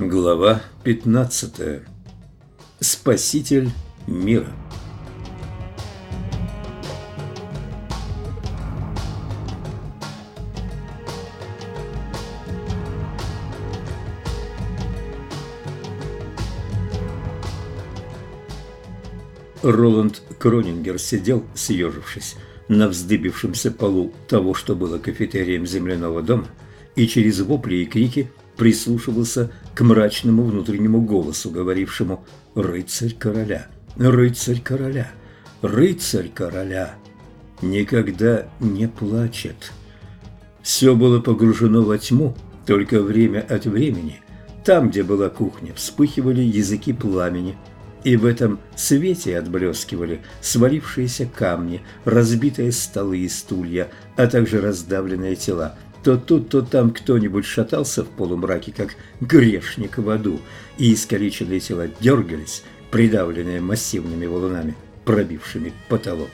Глава 15. Спаситель мира. Роланд Кронингер сидел, съежившись, на вздыбившемся полу того, что было кафетерием земляного дома, и через вопли и крики прислушивался к мрачному внутреннему голосу, говорившему «Рыцарь короля! Рыцарь короля! Рыцарь короля!» Никогда не плачет. Все было погружено во тьму, только время от времени. Там, где была кухня, вспыхивали языки пламени – и в этом свете отблескивали свалившиеся камни, разбитые столы и стулья, а также раздавленные тела. То тут, то там кто-нибудь шатался в полумраке, как грешник в аду, и искалеченные тела дергались, придавленные массивными валунами, пробившими потолок.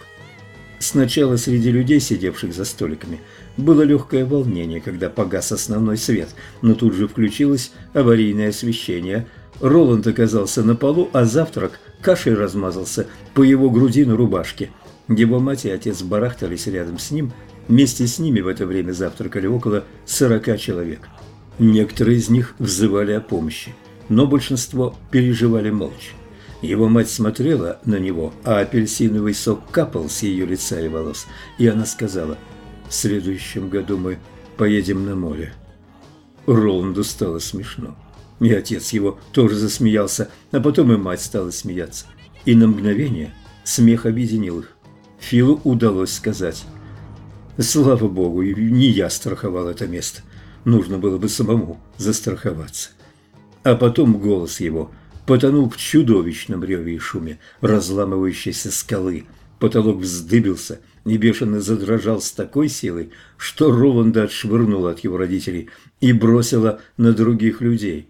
Сначала среди людей, сидевших за столиками, было легкое волнение, когда погас основной свет, но тут же включилось аварийное освещение – Роланд оказался на полу, а завтрак кашей размазался по его груди на рубашке. Его мать и отец барахтались рядом с ним. Вместе с ними в это время завтракали около сорока человек. Некоторые из них взывали о помощи, но большинство переживали молча. Его мать смотрела на него, а апельсиновый сок капал с ее лица и волос, и она сказала, «В следующем году мы поедем на море». Роланду стало смешно. И отец его тоже засмеялся, а потом и мать стала смеяться. И на мгновение смех объединил их. Филу удалось сказать. «Слава богу, не я страховал это место. Нужно было бы самому застраховаться». А потом голос его потонул в чудовищном реве и шуме разламывающейся скалы. Потолок вздыбился и бешено задрожал с такой силой, что Роланда отшвырнула от его родителей и бросила на других людей.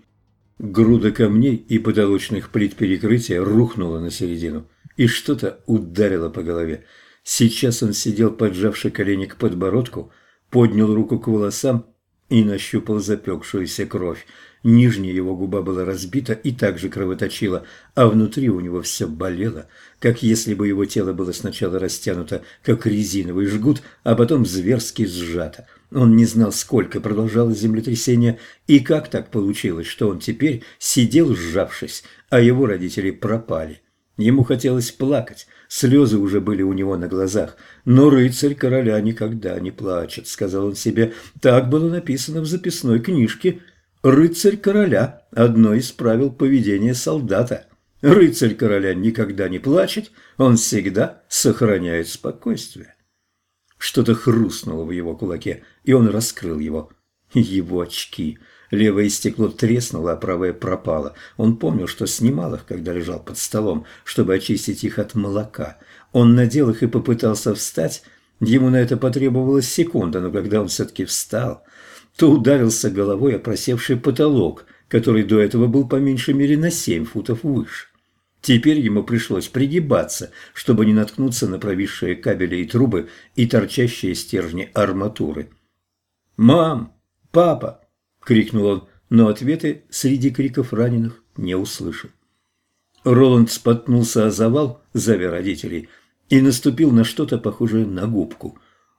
Груда камней и потолочных плит перекрытия рухнула на середину, и что-то ударило по голове. Сейчас он сидел, поджавший колени к подбородку, поднял руку к волосам и нащупал запекшуюся кровь. Нижняя его губа была разбита и также кровоточила, а внутри у него все болело, как если бы его тело было сначала растянуто, как резиновый жгут, а потом зверски сжато. Он не знал, сколько продолжалось землетрясение и как так получилось, что он теперь сидел сжавшись, а его родители пропали. Ему хотелось плакать, слезы уже были у него на глазах. «Но рыцарь короля никогда не плачет», — сказал он себе. Так было написано в записной книжке. «Рыцарь короля» — одно из правил поведения солдата. Рыцарь короля никогда не плачет, он всегда сохраняет спокойствие. Что-то хрустнуло в его кулаке, и он раскрыл его. Его очки. Левое стекло треснуло, а правое пропало. Он помнил, что снимал их, когда лежал под столом, чтобы очистить их от молока. Он надел их и попытался встать. Ему на это потребовалась секунда, но когда он все-таки встал, то ударился головой о просевший потолок, который до этого был по меньшей мере на семь футов выше. Теперь ему пришлось пригибаться, чтобы не наткнуться на провисшие кабели и трубы и торчащие стержни арматуры. «Мам! Папа!» – крикнул он, но ответы среди криков раненых не услышал. Роланд споткнулся о завал, зовя родителей, и наступил на что-то похожее на губку.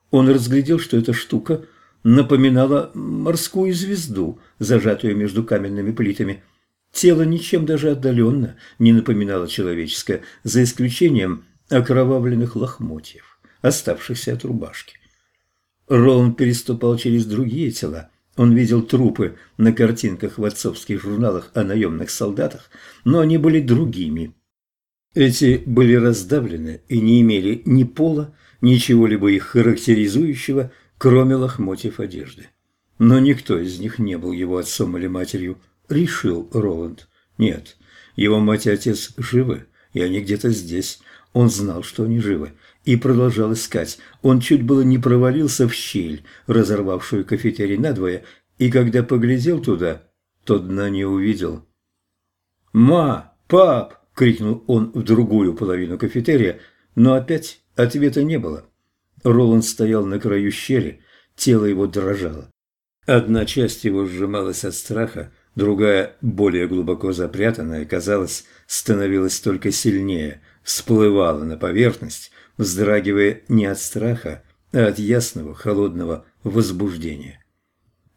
Он разглядел, что эта штука напоминала морскую звезду, зажатую между каменными плитами – Тело ничем даже отдаленно не напоминало человеческое, за исключением окровавленных лохмотьев, оставшихся от рубашки. Роланд переступал через другие тела. Он видел трупы на картинках в отцовских журналах о наемных солдатах, но они были другими. Эти были раздавлены и не имели ни пола, ничего-либо их характеризующего, кроме лохмотьев одежды. Но никто из них не был его отцом или матерью решил Роланд. Нет, его мать и отец живы, и они где-то здесь. Он знал, что они живы, и продолжал искать. Он чуть было не провалился в щель, разорвавшую кафетерий надвое, и когда поглядел туда, то дна не увидел. «Ма! Пап!» – крикнул он в другую половину кафетерия, но опять ответа не было. Роланд стоял на краю щели, тело его дрожало. Одна часть его сжималась от страха, Другая, более глубоко запрятанная, казалось, становилась только сильнее, всплывала на поверхность, вздрагивая не от страха, а от ясного, холодного возбуждения.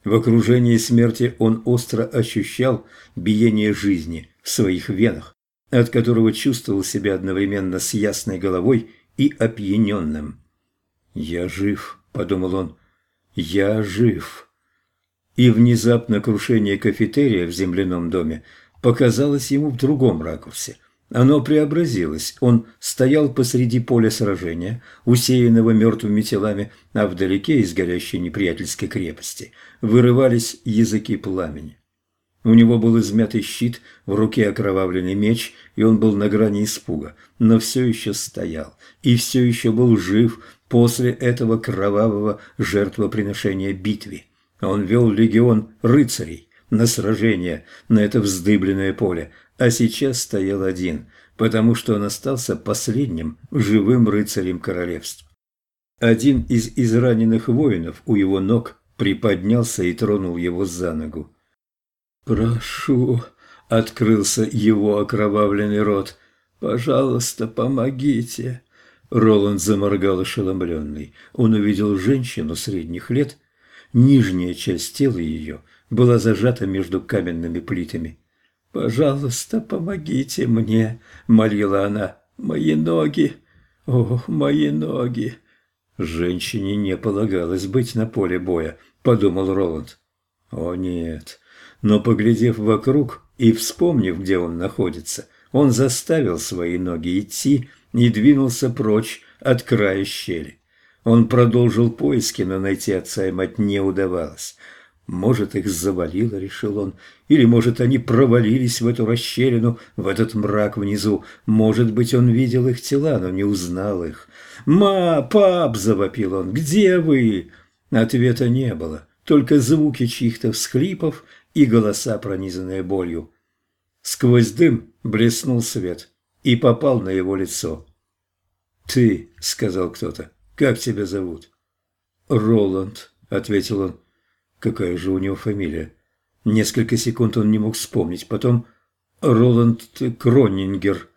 В окружении смерти он остро ощущал биение жизни в своих венах, от которого чувствовал себя одновременно с ясной головой и опьяненным. «Я жив», — подумал он, — «я жив» и внезапно крушение кафетерия в земляном доме показалось ему в другом ракурсе. Оно преобразилось. Он стоял посреди поля сражения, усеянного мертвыми телами, а вдалеке из горящей неприятельской крепости вырывались языки пламени. У него был измятый щит, в руке окровавленный меч, и он был на грани испуга, но все еще стоял, и все еще был жив после этого кровавого жертвоприношения битве. Он вел легион рыцарей на сражение на это вздыбленное поле, а сейчас стоял один, потому что он остался последним живым рыцарем королевства. Один из израненных воинов у его ног приподнялся и тронул его за ногу. «Прошу», — открылся его окровавленный рот, — «пожалуйста, помогите». Роланд заморгал ошеломленный. Он увидел женщину средних лет, Нижняя часть тела ее была зажата между каменными плитами. «Пожалуйста, помогите мне», — молила она. «Мои ноги! О, мои ноги!» «Женщине не полагалось быть на поле боя», — подумал Роланд. «О, нет!» Но, поглядев вокруг и вспомнив, где он находится, он заставил свои ноги идти и двинулся прочь от края щели. Он продолжил поиски, но найти отца и мать не удавалось. Может, их завалило, решил он, или, может, они провалились в эту расщелину, в этот мрак внизу. Может быть, он видел их тела, но не узнал их. «Ма, пап!» – завопил он. «Где вы?» Ответа не было, только звуки чьих-то всхлипов и голоса, пронизанные болью. Сквозь дым блеснул свет и попал на его лицо. «Ты», – сказал кто-то. «Как тебя зовут?» «Роланд», — ответил он. «Какая же у него фамилия?» Несколько секунд он не мог вспомнить. Потом «Роланд Кронингер».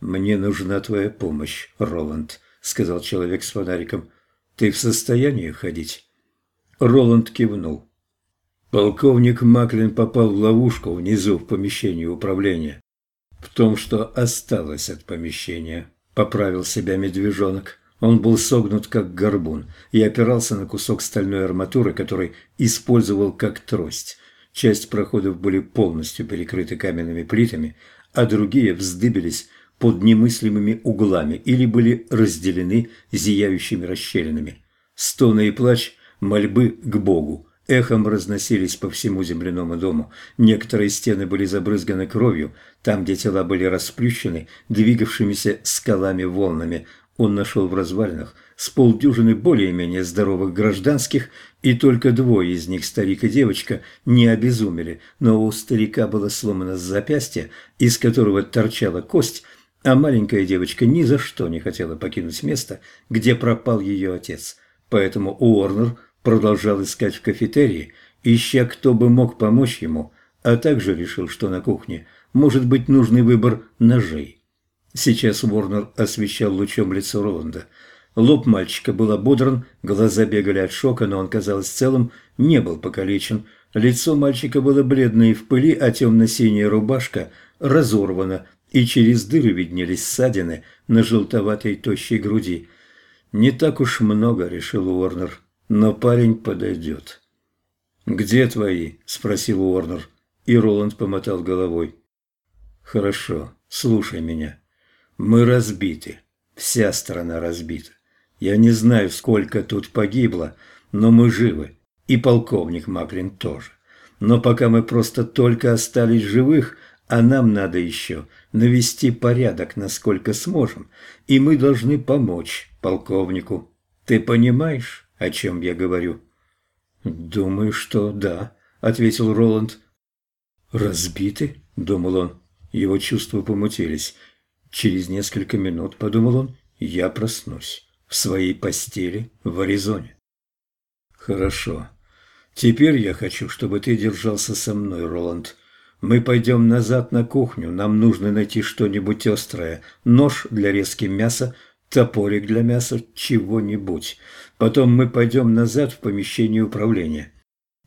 «Мне нужна твоя помощь, Роланд», — сказал человек с фонариком. «Ты в состоянии ходить?» Роланд кивнул. Полковник Маклин попал в ловушку внизу в помещении управления. В том, что осталось от помещения, поправил себя медвежонок. Он был согнут как горбун и опирался на кусок стальной арматуры, который использовал как трость. Часть проходов были полностью перекрыты каменными плитами, а другие вздыбились под немыслимыми углами или были разделены зияющими расщелинами. Стоны и плач, мольбы к Богу эхом разносились по всему земляному дому. Некоторые стены были забрызганы кровью, там, где тела были расплющены, двигавшимися скалами волнами, он нашел в развалинах с полдюжины более-менее здоровых гражданских, и только двое из них, старик и девочка, не обезумели, но у старика было сломано запястье, из которого торчала кость, а маленькая девочка ни за что не хотела покинуть место, где пропал ее отец. Поэтому Уорнер продолжал искать в кафетерии, ища, кто бы мог помочь ему, а также решил, что на кухне может быть нужный выбор ножей. Сейчас Уорнер освещал лучом лицо Роланда. Лоб мальчика был ободран, глаза бегали от шока, но он, казалось, целым не был покалечен. Лицо мальчика было бледное и в пыли, а темно-синяя рубашка разорвана, и через дыры виднелись ссадины на желтоватой тощей груди. «Не так уж много», — решил Уорнер, — «но парень подойдет». «Где твои?» — спросил Уорнер, и Роланд помотал головой. «Хорошо, слушай меня». Мы разбиты. Вся страна разбита. Я не знаю, сколько тут погибло, но мы живы. И полковник Маклин тоже. Но пока мы просто только остались живых, а нам надо еще навести порядок, насколько сможем, и мы должны помочь полковнику. Ты понимаешь, о чем я говорю?» «Думаю, что да», — ответил Роланд. «Разбиты?» — думал он. Его чувства помутились. Через несколько минут, подумал он, я проснусь в своей постели в Аризоне. Хорошо. Теперь я хочу, чтобы ты держался со мной, Роланд. Мы пойдем назад на кухню, нам нужно найти что-нибудь острое, нож для резки мяса, топорик для мяса, чего-нибудь. Потом мы пойдем назад в помещение управления.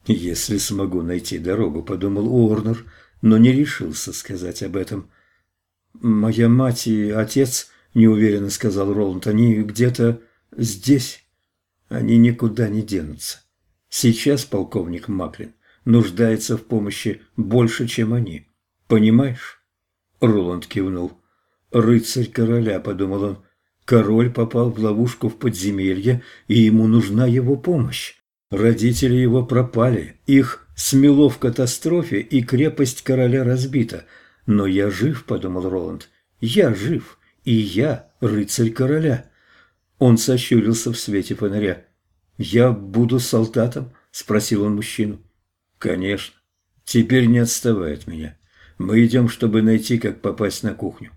Если смогу найти дорогу, подумал Уорнер, но не решился сказать об этом. Моя мать и отец, неуверенно сказал Роланд, они где-то здесь. Они никуда не денутся. Сейчас полковник Маклин нуждается в помощи больше, чем они. Понимаешь? Роланд кивнул. «Рыцарь короля», — подумал он. «Король попал в ловушку в подземелье, и ему нужна его помощь. Родители его пропали, их смело в катастрофе, и крепость короля разбита. Но я жив», — подумал Роланд. «Я жив, и я рыцарь короля». Он сощурился в свете фонаря. «Я буду солдатом?» – спросил он мужчину. «Конечно. Теперь не отставай от меня. Мы идем, чтобы найти, как попасть на кухню».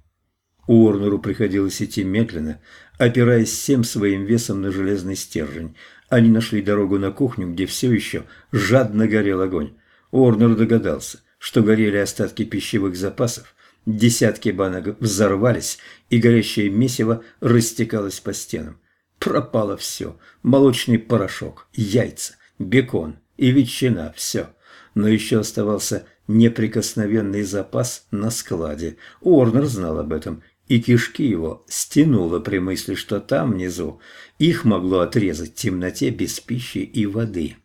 Уорнеру приходилось идти медленно, опираясь всем своим весом на железный стержень. Они нашли дорогу на кухню, где все еще жадно горел огонь. Уорнер догадался, что горели остатки пищевых запасов, десятки банок взорвались, и горящее месиво растекалось по стенам. Пропало все. Молочный порошок, яйца, бекон и ветчина – все. Но еще оставался неприкосновенный запас на складе. Уорнер знал об этом, и кишки его стянуло при мысли, что там внизу их могло отрезать в темноте без пищи и воды.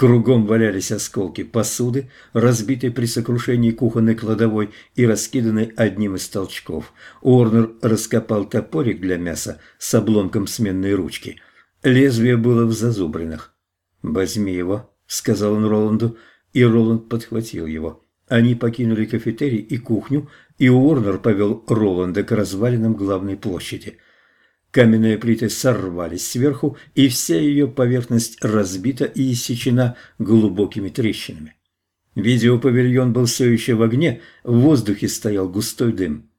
Кругом валялись осколки посуды, разбитой при сокрушении кухонной кладовой и раскиданной одним из толчков. Орнер раскопал топорик для мяса с обломком сменной ручки. Лезвие было в зазубринах. «Возьми его», — сказал он Роланду, и Роланд подхватил его. Они покинули кафетерий и кухню, и Уорнер повел Роланда к развалинам главной площади — Каменные плиты сорвались сверху, и вся ее поверхность разбита и иссечена глубокими трещинами. Видеопавильон был все еще в огне, в воздухе стоял густой дым.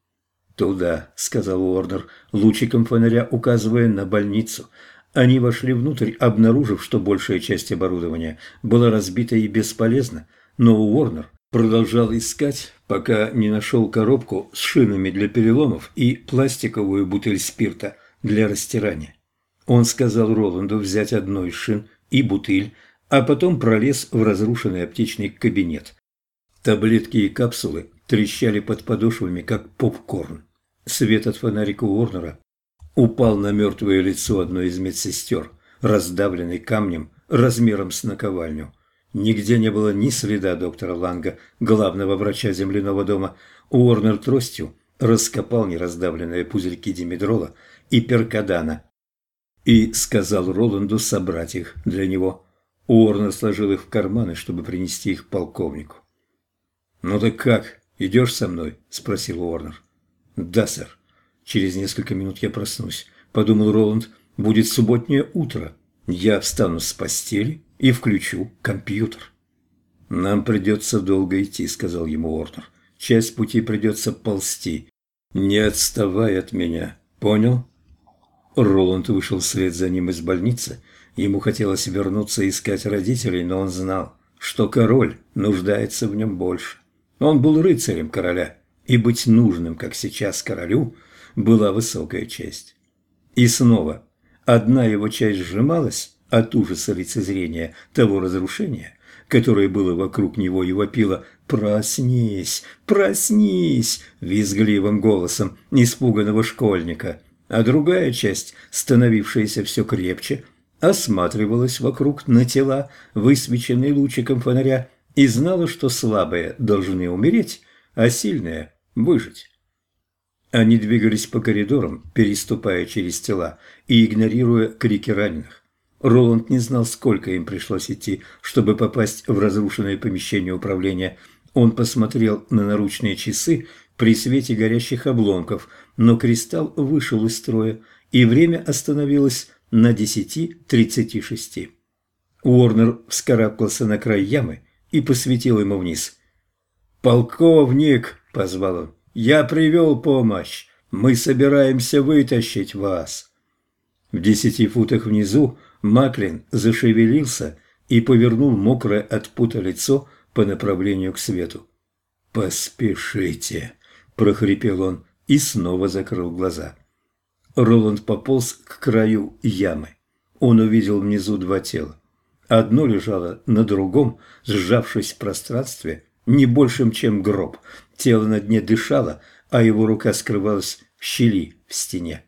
«Туда», — сказал Уорнер, лучиком фонаря указывая на больницу. Они вошли внутрь, обнаружив, что большая часть оборудования была разбита и бесполезна, но Уорнер продолжал искать, пока не нашел коробку с шинами для переломов и пластиковую бутыль спирта – для растирания. Он сказал Роланду взять одну из шин и бутыль, а потом пролез в разрушенный аптечный кабинет. Таблетки и капсулы трещали под подошвами, как попкорн. Свет от фонарика Уорнера упал на мертвое лицо одной из медсестер, раздавленной камнем размером с наковальню. Нигде не было ни следа доктора Ланга, главного врача земляного дома. Уорнер тростью раскопал нераздавленные пузырьки димедрола и перкадана и сказал Роланду собрать их для него. Уорнер сложил их в карманы, чтобы принести их полковнику. «Ну так как, идешь со мной?» – спросил Уорнер. «Да, сэр. Через несколько минут я проснусь», – подумал Роланд. «Будет субботнее утро. Я встану с постели и включу компьютер». «Нам придется долго идти», – сказал ему Уорнер. «Часть пути придется ползти. Не отставай от меня, понял?» Роланд вышел вслед за ним из больницы. Ему хотелось вернуться и искать родителей, но он знал, что король нуждается в нем больше. Он был рыцарем короля, и быть нужным, как сейчас королю, была высокая честь. И снова одна его часть сжималась от ужаса лицезрения того разрушения, которое было вокруг него и вопило «Проснись! Проснись!» визгливым голосом испуганного школьника – а другая часть, становившаяся все крепче, осматривалась вокруг на тела, высвеченные лучиком фонаря, и знала, что слабые должны умереть, а сильные – выжить. Они двигались по коридорам, переступая через тела и игнорируя крики раненых. Роланд не знал, сколько им пришлось идти, чтобы попасть в разрушенное помещение управления. Он посмотрел на наручные часы при свете горящих обломков, но кристалл вышел из строя, и время остановилось на 10.36. Уорнер вскарабкался на край ямы и посветил ему вниз. «Полковник!» – позвал он. «Я привел помощь! Мы собираемся вытащить вас!» В десяти футах внизу Маклин зашевелился и повернул мокрое от пута лицо по направлению к свету. «Поспешите!» – прохрипел он и снова закрыл глаза. Роланд пополз к краю ямы. Он увидел внизу два тела. Одно лежало на другом, сжавшись в пространстве, не большим, чем гроб. Тело на дне дышало, а его рука скрывалась в щели в стене.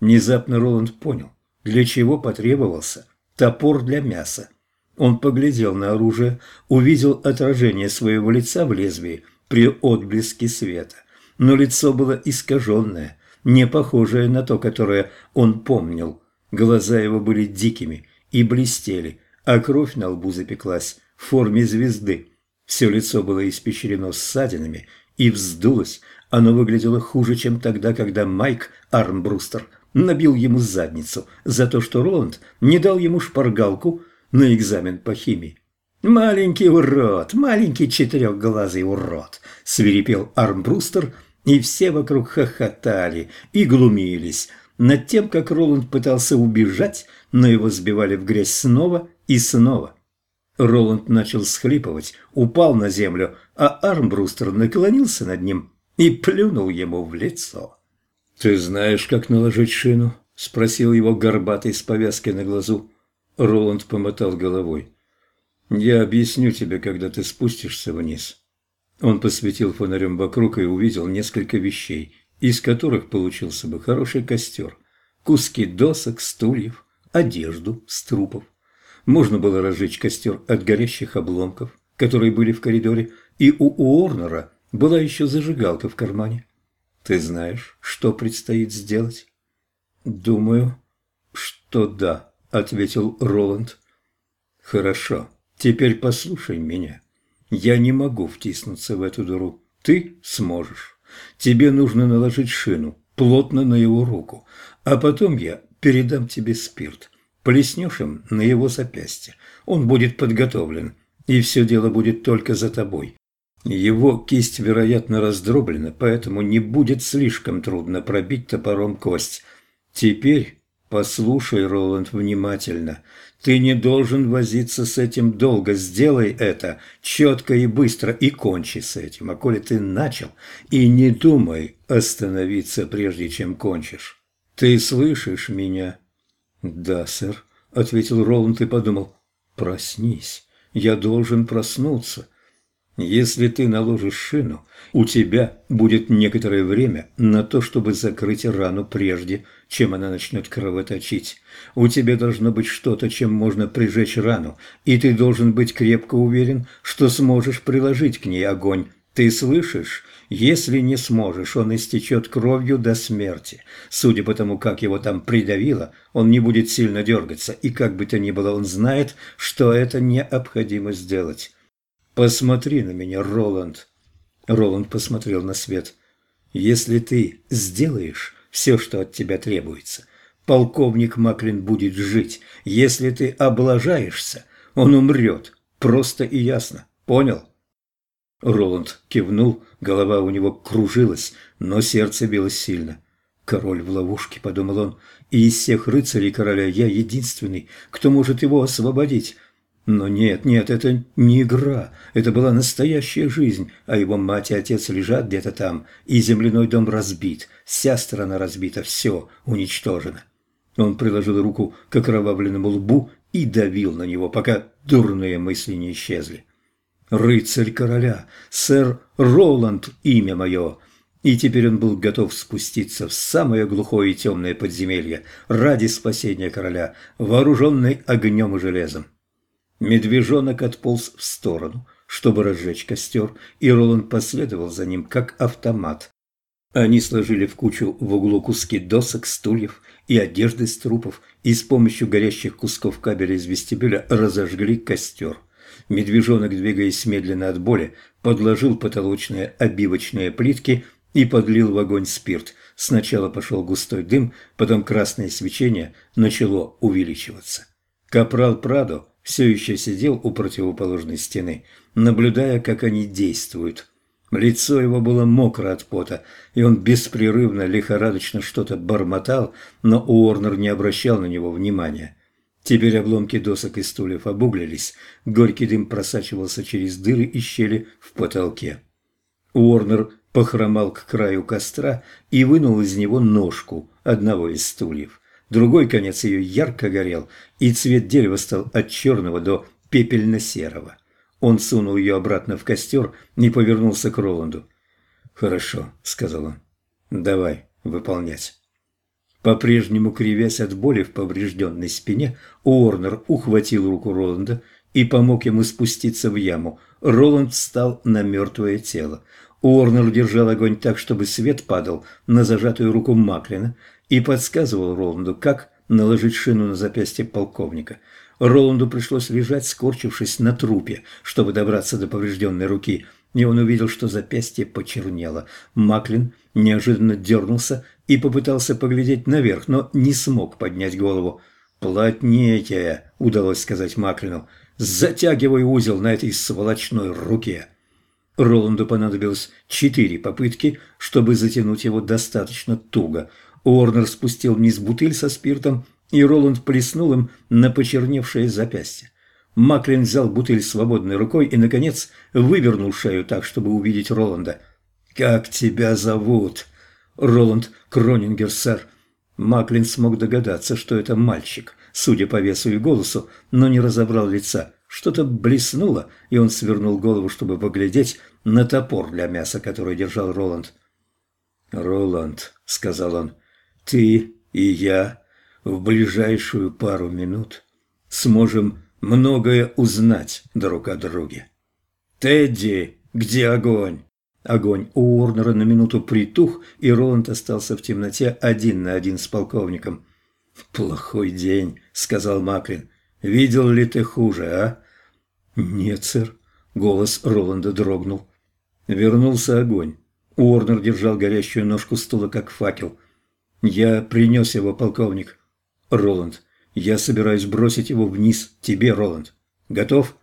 Внезапно Роланд понял, для чего потребовался топор для мяса. Он поглядел на оружие, увидел отражение своего лица в лезвии при отблеске света. Но лицо было искаженное, не похожее на то, которое он помнил. Глаза его были дикими и блестели, а кровь на лбу запеклась в форме звезды. Все лицо было испещрено ссадинами и вздулось. Оно выглядело хуже, чем тогда, когда Майк Армбрустер набил ему задницу за то, что Роланд не дал ему шпаргалку на экзамен по химии. «Маленький урод, маленький четырехглазый урод!» – свирепел Армбрустер, и все вокруг хохотали и глумились над тем, как Роланд пытался убежать, но его сбивали в грязь снова и снова. Роланд начал схлипывать, упал на землю, а Армбрустер наклонился над ним и плюнул ему в лицо. «Ты знаешь, как наложить шину?» – спросил его горбатый с повязкой на глазу. Роланд помотал головой. «Я объясню тебе, когда ты спустишься вниз». Он посветил фонарем вокруг и увидел несколько вещей, из которых получился бы хороший костер. Куски досок, стульев, одежду с трупов. Можно было разжечь костер от горящих обломков, которые были в коридоре, и у Уорнера была еще зажигалка в кармане. Ты знаешь, что предстоит сделать? Думаю, что да, ответил Роланд. Хорошо, теперь послушай меня. Я не могу втиснуться в эту дыру. Ты сможешь. Тебе нужно наложить шину плотно на его руку, а потом я передам тебе спирт. Плеснешь им на его запястье. Он будет подготовлен, и все дело будет только за тобой. Его кисть, вероятно, раздроблена, поэтому не будет слишком трудно пробить топором кость. Теперь послушай, Роланд, внимательно. Ты не должен возиться с этим долго. Сделай это четко и быстро и кончи с этим. А коли ты начал, и не думай остановиться, прежде чем кончишь. Ты слышишь меня?» «Да, сэр», — ответил Роланд и подумал. «Проснись. Я должен проснуться». Если ты наложишь шину, у тебя будет некоторое время на то, чтобы закрыть рану прежде, чем она начнет кровоточить. У тебя должно быть что-то, чем можно прижечь рану, и ты должен быть крепко уверен, что сможешь приложить к ней огонь. Ты слышишь? Если не сможешь, он истечет кровью до смерти. Судя по тому, как его там придавило, он не будет сильно дергаться, и как бы то ни было, он знает, что это необходимо сделать. «Посмотри на меня, Роланд!» Роланд посмотрел на свет. «Если ты сделаешь все, что от тебя требуется, полковник Маклин будет жить. Если ты облажаешься, он умрет. Просто и ясно. Понял?» Роланд кивнул, голова у него кружилась, но сердце билось сильно. «Король в ловушке», — подумал он, — «и из всех рыцарей короля я единственный, кто может его освободить. Но нет, нет, это не игра, это была настоящая жизнь, а его мать и отец лежат где-то там, и земляной дом разбит, вся страна разбита, все уничтожено. Он приложил руку к окровавленному лбу и давил на него, пока дурные мысли не исчезли. «Рыцарь короля, сэр Роланд, имя мое!» И теперь он был готов спуститься в самое глухое и темное подземелье ради спасения короля, вооруженный огнем и железом. Медвежонок отполз в сторону, чтобы разжечь костер, и Роланд последовал за ним, как автомат. Они сложили в кучу в углу куски досок, стульев и одежды с трупов, и с помощью горящих кусков кабеля из вестибюля разожгли костер. Медвежонок, двигаясь медленно от боли, подложил потолочные обивочные плитки и подлил в огонь спирт. Сначала пошел густой дым, потом красное свечение начало увеличиваться. Капрал Прадо все еще сидел у противоположной стены, наблюдая, как они действуют. Лицо его было мокро от пота, и он беспрерывно, лихорадочно что-то бормотал, но Уорнер не обращал на него внимания. Теперь обломки досок и стульев обуглились, горький дым просачивался через дыры и щели в потолке. Уорнер похромал к краю костра и вынул из него ножку одного из стульев. Другой конец ее ярко горел, и цвет дерева стал от черного до пепельно-серого. Он сунул ее обратно в костер и повернулся к Роланду. «Хорошо», — сказал он. «Давай выполнять». По-прежнему кривясь от боли в поврежденной спине, Уорнер ухватил руку Роланда и помог ему спуститься в яму. Роланд встал на мертвое тело. Уорнер держал огонь так, чтобы свет падал на зажатую руку Маклина и подсказывал Роланду, как наложить шину на запястье полковника. Роланду пришлось лежать, скорчившись на трупе, чтобы добраться до поврежденной руки, и он увидел, что запястье почернело. Маклин неожиданно дернулся и попытался поглядеть наверх, но не смог поднять голову. «Плотнее!» – удалось сказать Маклину. «Затягивай узел на этой сволочной руке!» Роланду понадобилось четыре попытки, чтобы затянуть его достаточно туго. Уорнер спустил вниз бутыль со спиртом, и Роланд плеснул им на почерневшее запястье. Маклин взял бутыль свободной рукой и, наконец, вывернул шею так, чтобы увидеть Роланда. «Как тебя зовут?» «Роланд Кронингер, сэр». Маклин смог догадаться, что это мальчик, судя по весу и голосу, но не разобрал лица. Что-то блеснуло, и он свернул голову, чтобы поглядеть на топор для мяса, который держал Роланд. «Роланд», — сказал он, — «ты и я в ближайшую пару минут сможем многое узнать друг о друге». «Тедди, где огонь?» Огонь у Уорнера на минуту притух, и Роланд остался в темноте один на один с полковником. «Плохой день», — сказал Маклин. «Видел ли ты хуже, а?» «Нет, сэр». Голос Роланда дрогнул. Вернулся огонь. Уорнер держал горящую ножку стула, как факел. «Я принес его, полковник». «Роланд, я собираюсь бросить его вниз тебе, Роланд. Готов?»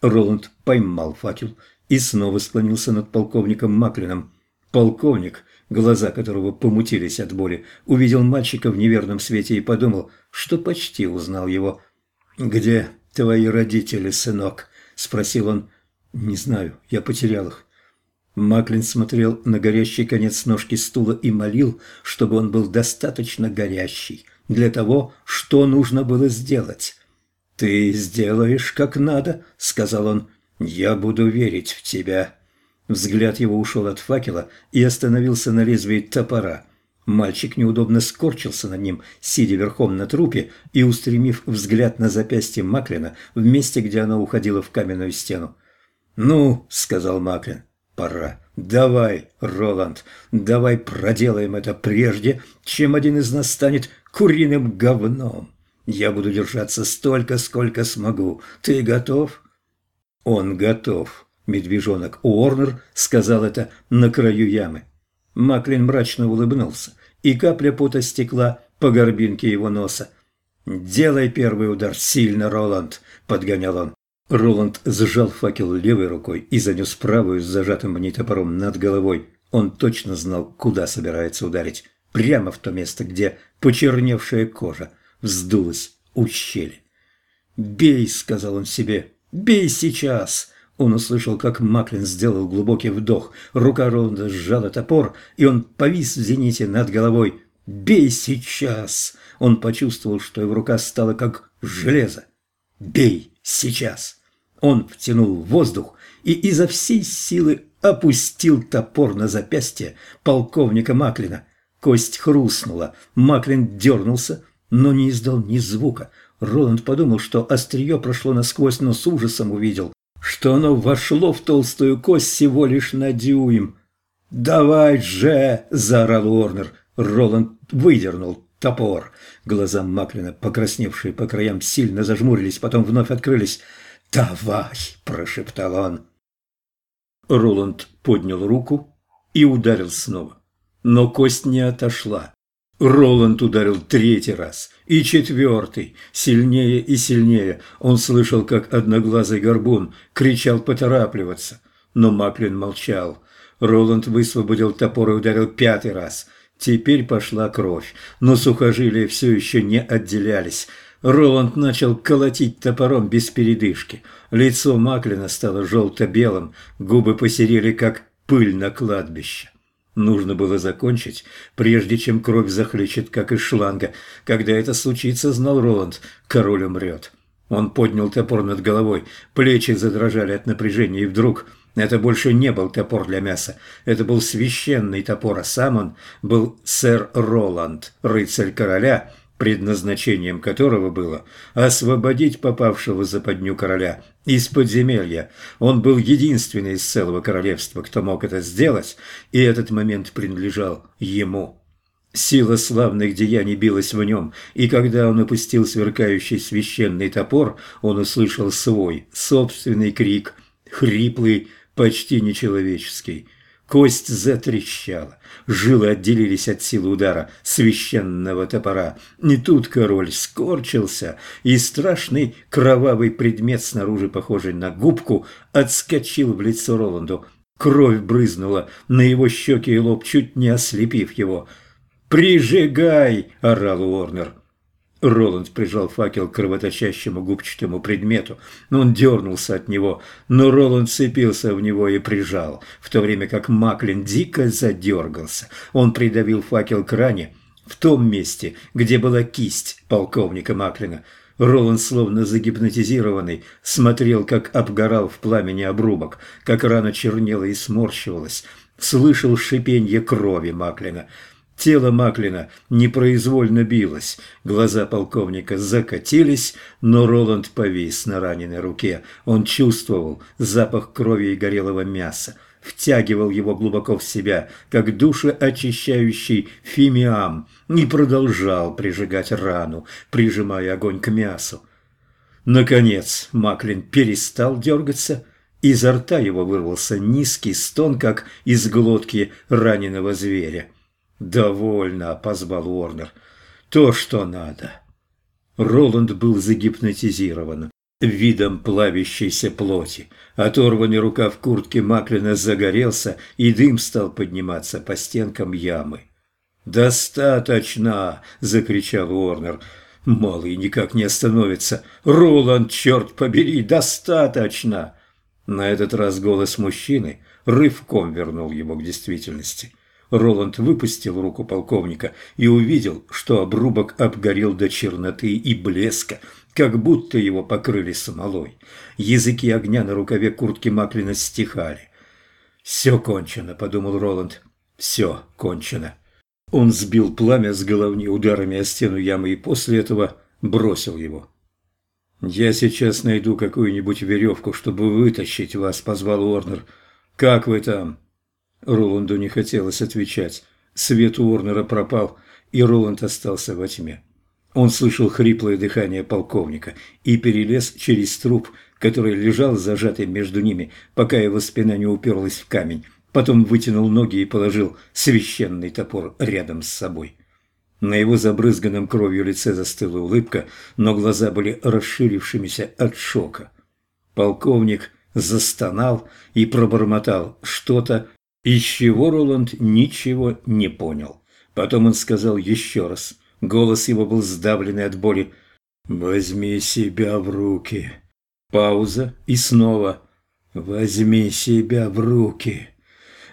Роланд поймал факел и снова склонился над полковником Маклином. Полковник, глаза которого помутились от боли, увидел мальчика в неверном свете и подумал, что почти узнал его. «Где твои родители, сынок?» – спросил он. «Не знаю, я потерял их». Маклин смотрел на горящий конец ножки стула и молил, чтобы он был достаточно горящий для того, что нужно было сделать. «Ты сделаешь как надо», – сказал он. «Я буду верить в тебя». Взгляд его ушел от факела и остановился на лезвии топора. Мальчик неудобно скорчился над ним, сидя верхом на трупе и устремив взгляд на запястье Маклина в месте, где оно уходило в каменную стену. «Ну», — сказал Маклин, — «пора. Давай, Роланд, давай проделаем это прежде, чем один из нас станет куриным говном. Я буду держаться столько, сколько смогу. Ты готов?» «Он готов», — медвежонок Уорнер сказал это на краю ямы. Маклин мрачно улыбнулся, и капля пота стекла по горбинке его носа. «Делай первый удар сильно, Роланд», — подгонял он. Роланд сжал факел левой рукой и занес правую с зажатым в ней топором над головой. Он точно знал, куда собирается ударить. Прямо в то место, где почерневшая кожа вздулась у щели. «Бей», — сказал он себе, — «бей сейчас!» Он услышал, как Маклин сделал глубокий вдох. Рука Роланда сжала топор, и он повис в зените над головой. «Бей сейчас!» Он почувствовал, что его рука стала как железо. «Бей сейчас!» Он втянул воздух и изо всей силы опустил топор на запястье полковника Маклина. Кость хрустнула. Маклин дернулся, но не издал ни звука. Роланд подумал, что острие прошло насквозь, но с ужасом увидел, что оно вошло в толстую кость всего лишь на дюйм. «Давай же!» – заорал Уорнер. Роланд выдернул топор. Глаза Маклина, покрасневшие по краям, сильно зажмурились, потом вновь открылись. «Давай!» – прошептал он. Роланд поднял руку и ударил снова. Но кость не отошла. Роланд ударил третий раз и четвертый, сильнее и сильнее. Он слышал, как одноглазый горбун кричал поторапливаться, но Маклин молчал. Роланд высвободил топор и ударил пятый раз. Теперь пошла кровь, но сухожилия все еще не отделялись. Роланд начал колотить топором без передышки. Лицо Маклина стало желто-белым, губы посерели, как пыль на кладбище. Нужно было закончить, прежде чем кровь захлещет, как из шланга. Когда это случится, знал Роланд, король умрет. Он поднял топор над головой, плечи задрожали от напряжения, и вдруг... Это больше не был топор для мяса, это был священный топор, а сам он был сэр Роланд, рыцарь короля, предназначением которого было освободить попавшего за подню короля из подземелья. Он был единственный из целого королевства, кто мог это сделать, и этот момент принадлежал ему. Сила славных деяний билась в нем, и когда он опустил сверкающий священный топор, он услышал свой собственный крик, хриплый, почти нечеловеческий – Кость затрещала, жилы отделились от силы удара священного топора. Не тут король скорчился, и страшный кровавый предмет, снаружи похожий на губку, отскочил в лицо Роланду. Кровь брызнула на его щеки и лоб, чуть не ослепив его. «Прижигай!» – орал Уорнер. Роланд прижал факел к кровоточащему губчатому предмету, но он дернулся от него, но Роланд цепился в него и прижал, в то время как Маклин дико задергался. Он придавил факел к ране в том месте, где была кисть полковника Маклина. Роланд, словно загипнотизированный, смотрел, как обгорал в пламени обрубок, как рана чернела и сморщивалась, слышал шипенье крови Маклина – Тело Маклина непроизвольно билось, глаза полковника закатились, но Роланд повис на раненой руке. Он чувствовал запах крови и горелого мяса, втягивал его глубоко в себя, как душеочищающий фимиам, и продолжал прижигать рану, прижимая огонь к мясу. Наконец Маклин перестал дергаться, изо рта его вырвался низкий стон, как из глотки раненого зверя. «Довольно», – позвал Уорнер. «То, что надо». Роланд был загипнотизирован видом плавящейся плоти. Оторванный рукав куртки Маклина загорелся, и дым стал подниматься по стенкам ямы. «Достаточно!» – закричал Уорнер. «Малый никак не остановится. Роланд, черт побери, достаточно!» На этот раз голос мужчины рывком вернул его к действительности. Роланд выпустил руку полковника и увидел, что обрубок обгорел до черноты и блеска, как будто его покрыли смолой. Языки огня на рукаве куртки Маклина стихали. «Все кончено», — подумал Роланд. «Все кончено». Он сбил пламя с головни ударами о стену ямы и после этого бросил его. «Я сейчас найду какую-нибудь веревку, чтобы вытащить вас», — позвал Уорнер. «Как вы там?» Роланду не хотелось отвечать. Свет Уорнера пропал, и Роланд остался во тьме. Он слышал хриплое дыхание полковника и перелез через труп, который лежал зажатый между ними, пока его спина не уперлась в камень. Потом вытянул ноги и положил священный топор рядом с собой. На его забрызганном кровью лице застыла улыбка, но глаза были расширившимися от шока. Полковник застонал и пробормотал что-то, из чего Роланд ничего не понял. Потом он сказал еще раз. Голос его был сдавленный от боли. «Возьми себя в руки». Пауза и снова. «Возьми себя в руки».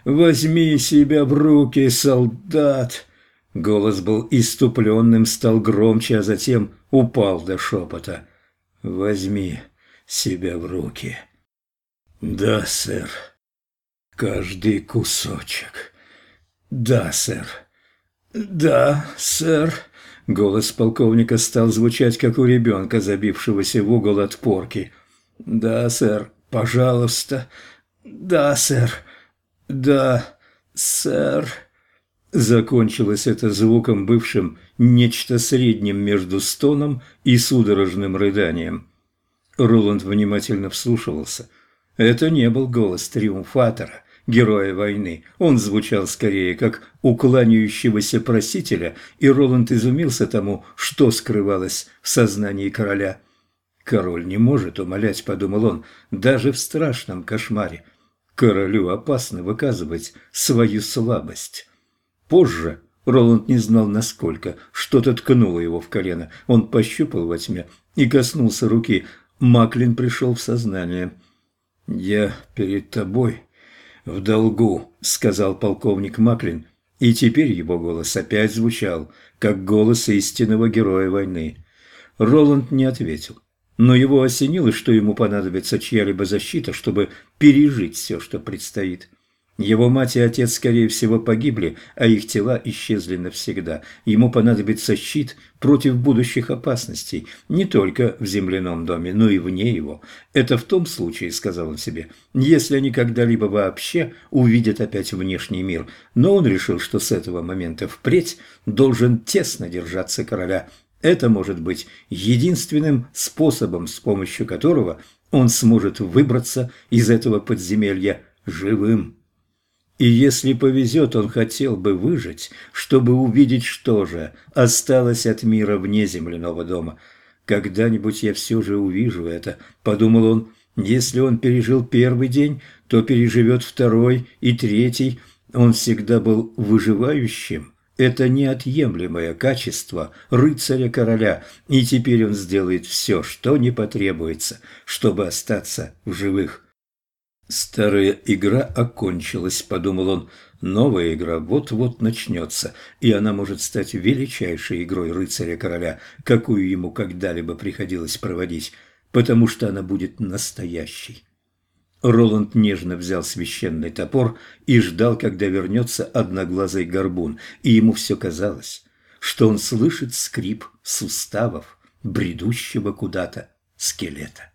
«Возьми себя в руки, солдат!» Голос был иступленным, стал громче, а затем упал до шепота. «Возьми себя в руки». «Да, сэр». Каждый кусочек. Да, сэр. Да, сэр. Голос полковника стал звучать, как у ребенка, забившегося в угол от порки. Да, сэр. Пожалуйста. Да, сэр. Да, сэр. Закончилось это звуком, бывшим нечто средним между стоном и судорожным рыданием. Роланд внимательно вслушивался. Это не был голос триумфатора героя войны. Он звучал скорее как укланяющегося просителя, и Роланд изумился тому, что скрывалось в сознании короля. «Король не может умолять», — подумал он, — «даже в страшном кошмаре. Королю опасно выказывать свою слабость». Позже Роланд не знал, насколько. Что-то ткнуло его в колено. Он пощупал во тьме и коснулся руки. Маклин пришел в сознание. «Я перед тобой в долгу», — сказал полковник Маклин, и теперь его голос опять звучал, как голос истинного героя войны. Роланд не ответил, но его осенило, что ему понадобится чья-либо защита, чтобы пережить все, что предстоит. Его мать и отец, скорее всего, погибли, а их тела исчезли навсегда. Ему понадобится щит против будущих опасностей, не только в земляном доме, но и вне его. Это в том случае, сказал он себе, если они когда-либо вообще увидят опять внешний мир. Но он решил, что с этого момента впредь должен тесно держаться короля. Это может быть единственным способом, с помощью которого он сможет выбраться из этого подземелья живым. И если повезет, он хотел бы выжить, чтобы увидеть, что же осталось от мира вне земляного дома. «Когда-нибудь я все же увижу это», – подумал он. «Если он пережил первый день, то переживет второй и третий. Он всегда был выживающим». Это неотъемлемое качество рыцаря-короля, и теперь он сделает все, что не потребуется, чтобы остаться в живых. «Старая игра окончилась», — подумал он. «Новая игра вот-вот начнется, и она может стать величайшей игрой рыцаря-короля, какую ему когда-либо приходилось проводить, потому что она будет настоящей». Роланд нежно взял священный топор и ждал, когда вернется одноглазый горбун, и ему все казалось, что он слышит скрип суставов бредущего куда-то скелета.